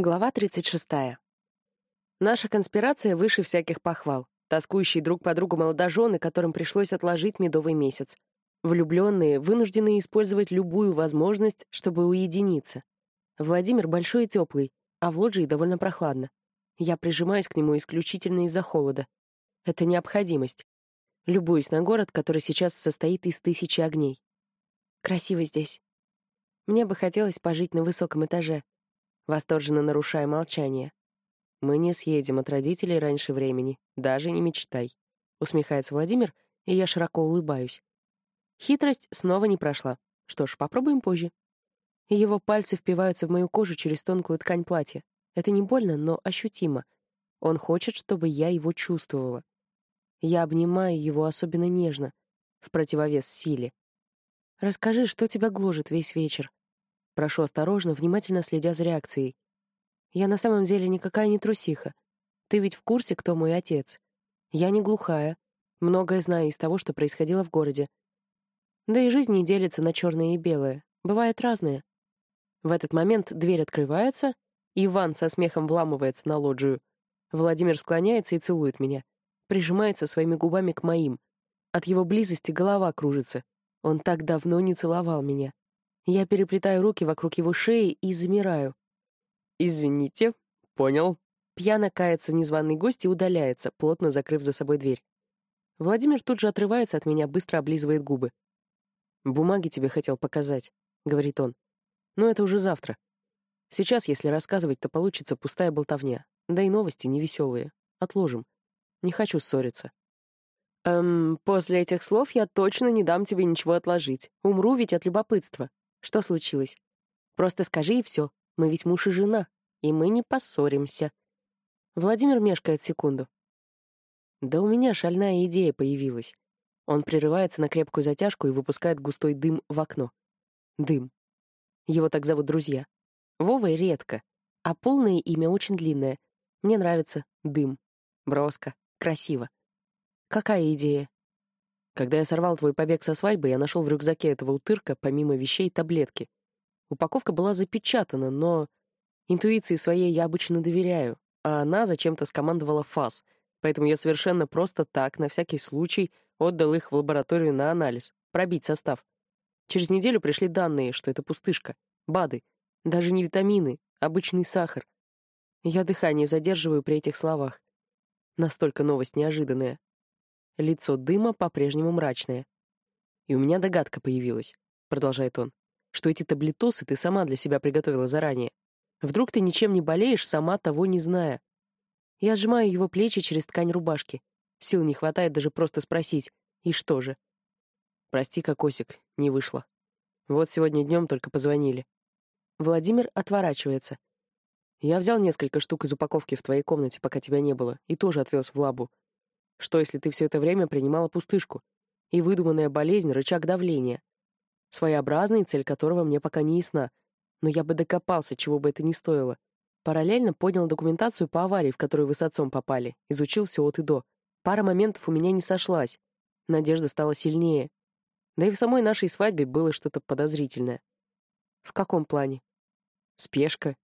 Глава 36. Наша конспирация выше всяких похвал. Тоскующие друг по другу молодожены, которым пришлось отложить медовый месяц. Влюбленные, вынуждены использовать любую возможность, чтобы уединиться. Владимир большой и теплый, а в лоджии довольно прохладно. Я прижимаюсь к нему исключительно из-за холода. Это необходимость. Любуюсь на город, который сейчас состоит из тысячи огней. Красиво здесь. Мне бы хотелось пожить на высоком этаже, восторженно нарушая молчание. «Мы не съедем от родителей раньше времени, даже не мечтай», — усмехается Владимир, и я широко улыбаюсь. Хитрость снова не прошла. Что ж, попробуем позже. Его пальцы впиваются в мою кожу через тонкую ткань платья. Это не больно, но ощутимо. Он хочет, чтобы я его чувствовала. Я обнимаю его особенно нежно, в противовес силе. «Расскажи, что тебя гложет весь вечер?» Прошу осторожно, внимательно следя за реакцией. Я на самом деле никакая не трусиха. Ты ведь в курсе, кто мой отец. Я не глухая. Многое знаю из того, что происходило в городе. Да и жизнь не делится на черное и белое. Бывает разное. В этот момент дверь открывается, Иван со смехом вламывается на лоджию. Владимир склоняется и целует меня. Прижимается своими губами к моим. От его близости голова кружится. Он так давно не целовал меня. Я переплетаю руки вокруг его шеи и замираю. «Извините, понял». Пьяно кается незваный гость и удаляется, плотно закрыв за собой дверь. Владимир тут же отрывается от меня, быстро облизывает губы. «Бумаги тебе хотел показать», — говорит он. «Но это уже завтра. Сейчас, если рассказывать, то получится пустая болтовня. Да и новости невеселые. Отложим. Не хочу ссориться». «Эм, после этих слов я точно не дам тебе ничего отложить. Умру ведь от любопытства. Что случилось? Просто скажи и все. Мы ведь муж и жена, и мы не поссоримся. Владимир мешкает секунду. Да у меня шальная идея появилась. Он прерывается на крепкую затяжку и выпускает густой дым в окно. Дым. Его так зовут друзья. Вова редко, а полное имя очень длинное. Мне нравится дым. Броско. Красиво. Какая идея? Когда я сорвал твой побег со свадьбы, я нашел в рюкзаке этого утырка, помимо вещей, таблетки. Упаковка была запечатана, но интуиции своей я обычно доверяю, а она зачем-то скомандовала фаз, поэтому я совершенно просто так, на всякий случай, отдал их в лабораторию на анализ, пробить состав. Через неделю пришли данные, что это пустышка, БАДы, даже не витамины, обычный сахар. Я дыхание задерживаю при этих словах. Настолько новость неожиданная. Лицо дыма по-прежнему мрачное. «И у меня догадка появилась», — продолжает он, «что эти таблетосы ты сама для себя приготовила заранее. Вдруг ты ничем не болеешь, сама того не зная». Я сжимаю его плечи через ткань рубашки. Сил не хватает даже просто спросить «И что же?» «Прости, Кокосик, не вышло. Вот сегодня днем только позвонили». Владимир отворачивается. «Я взял несколько штук из упаковки в твоей комнате, пока тебя не было, и тоже отвез в лабу. Что, если ты все это время принимала пустышку? И выдуманная болезнь — рычаг давления. Своеобразный, цель которого мне пока не ясна. Но я бы докопался, чего бы это ни стоило. Параллельно поднял документацию по аварии, в которую вы с отцом попали. Изучил все от и до. Пара моментов у меня не сошлась. Надежда стала сильнее. Да и в самой нашей свадьбе было что-то подозрительное. В каком плане? Спешка.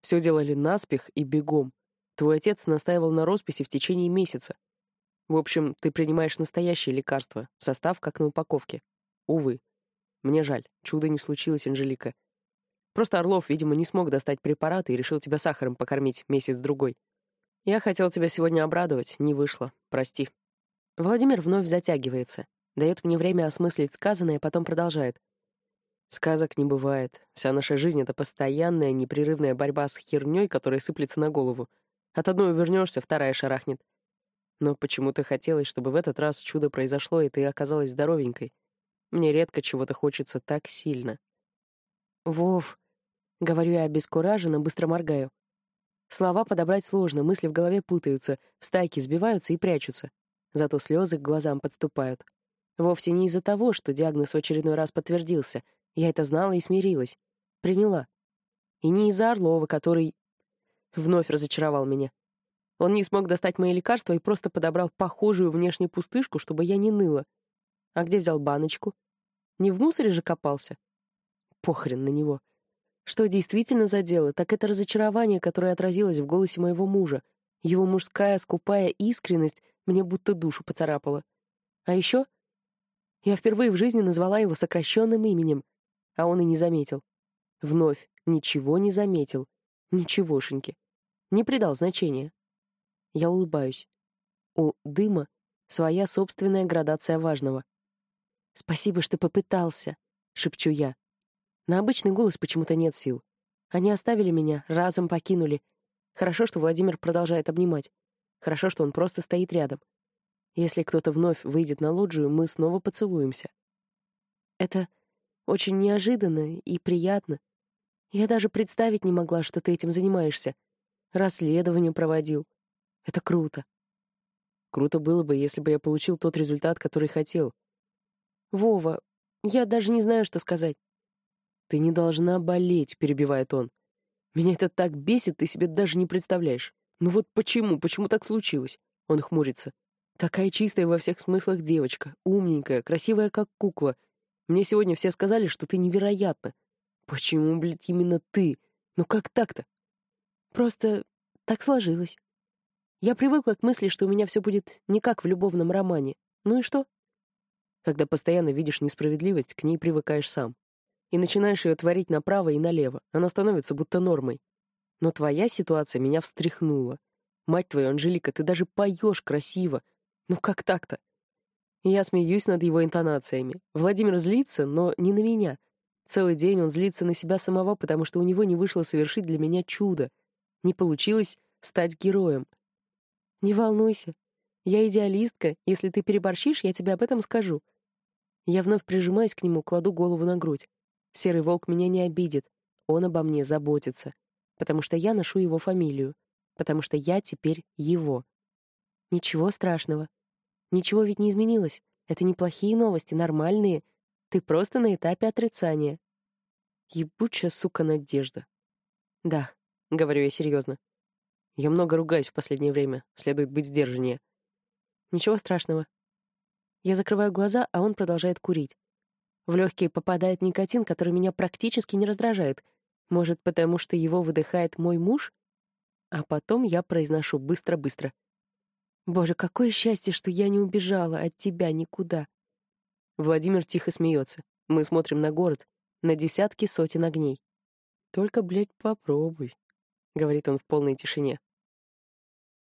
Все делали наспех и бегом. Твой отец настаивал на росписи в течение месяца. В общем, ты принимаешь настоящее лекарство, состав как на упаковке. Увы. Мне жаль, чудо не случилось, Анжелика. Просто Орлов, видимо, не смог достать препараты и решил тебя сахаром покормить месяц-другой. Я хотел тебя сегодня обрадовать, не вышло. Прости. Владимир вновь затягивается, дает мне время осмыслить сказанное, потом продолжает. Сказок не бывает. Вся наша жизнь — это постоянная, непрерывная борьба с херней, которая сыплется на голову. От одной увернешься, вторая шарахнет. Но почему-то хотелось, чтобы в этот раз чудо произошло, и ты оказалась здоровенькой. Мне редко чего-то хочется так сильно. «Вов», — говорю я обескураженно, быстро моргаю. Слова подобрать сложно, мысли в голове путаются, в стайке сбиваются и прячутся. Зато слезы к глазам подступают. Вовсе не из-за того, что диагноз в очередной раз подтвердился. Я это знала и смирилась. Приняла. И не из-за Орлова, который вновь разочаровал меня. Он не смог достать мои лекарства и просто подобрал похожую внешне пустышку, чтобы я не ныла. А где взял баночку? Не в мусоре же копался? Похрен на него. Что действительно задело, так это разочарование, которое отразилось в голосе моего мужа. Его мужская скупая искренность мне будто душу поцарапала. А еще я впервые в жизни назвала его сокращенным именем, а он и не заметил. Вновь ничего не заметил. Ничегошеньки. Не придал значения. Я улыбаюсь. У дыма своя собственная градация важного. «Спасибо, что попытался», — шепчу я. На обычный голос почему-то нет сил. Они оставили меня, разом покинули. Хорошо, что Владимир продолжает обнимать. Хорошо, что он просто стоит рядом. Если кто-то вновь выйдет на лоджию, мы снова поцелуемся. Это очень неожиданно и приятно. Я даже представить не могла, что ты этим занимаешься. Расследование проводил. Это круто. Круто было бы, если бы я получил тот результат, который хотел. Вова, я даже не знаю, что сказать. «Ты не должна болеть», — перебивает он. «Меня это так бесит, ты себе даже не представляешь. Ну вот почему, почему так случилось?» Он хмурится. «Такая чистая во всех смыслах девочка, умненькая, красивая, как кукла. Мне сегодня все сказали, что ты невероятна. Почему, блядь, именно ты? Ну как так-то?» «Просто так сложилось. Я привыкла к мысли, что у меня все будет не как в любовном романе. Ну и что?» Когда постоянно видишь несправедливость, к ней привыкаешь сам и начинаешь ее творить направо и налево. Она становится будто нормой. Но твоя ситуация меня встряхнула. Мать твою, Анжелика, ты даже поешь красиво. Ну как так-то? Я смеюсь над его интонациями. Владимир злится, но не на меня. Целый день он злится на себя самого, потому что у него не вышло совершить для меня чудо. Не получилось стать героем. Не волнуйся. Я идеалистка. Если ты переборщишь, я тебе об этом скажу. Я вновь прижимаюсь к нему, кладу голову на грудь. Серый волк меня не обидит. Он обо мне заботится. Потому что я ношу его фамилию. Потому что я теперь его. Ничего страшного. Ничего ведь не изменилось. Это неплохие новости, нормальные. Ты просто на этапе отрицания. Ебучая, сука, надежда. Да, говорю я серьезно. Я много ругаюсь в последнее время. Следует быть сдержаннее. Ничего страшного. Я закрываю глаза, а он продолжает курить. В легкие попадает никотин, который меня практически не раздражает. Может, потому что его выдыхает мой муж? А потом я произношу быстро-быстро. «Боже, какое счастье, что я не убежала от тебя никуда!» Владимир тихо смеется. Мы смотрим на город, на десятки сотен огней. «Только, блядь, попробуй», — говорит он в полной тишине.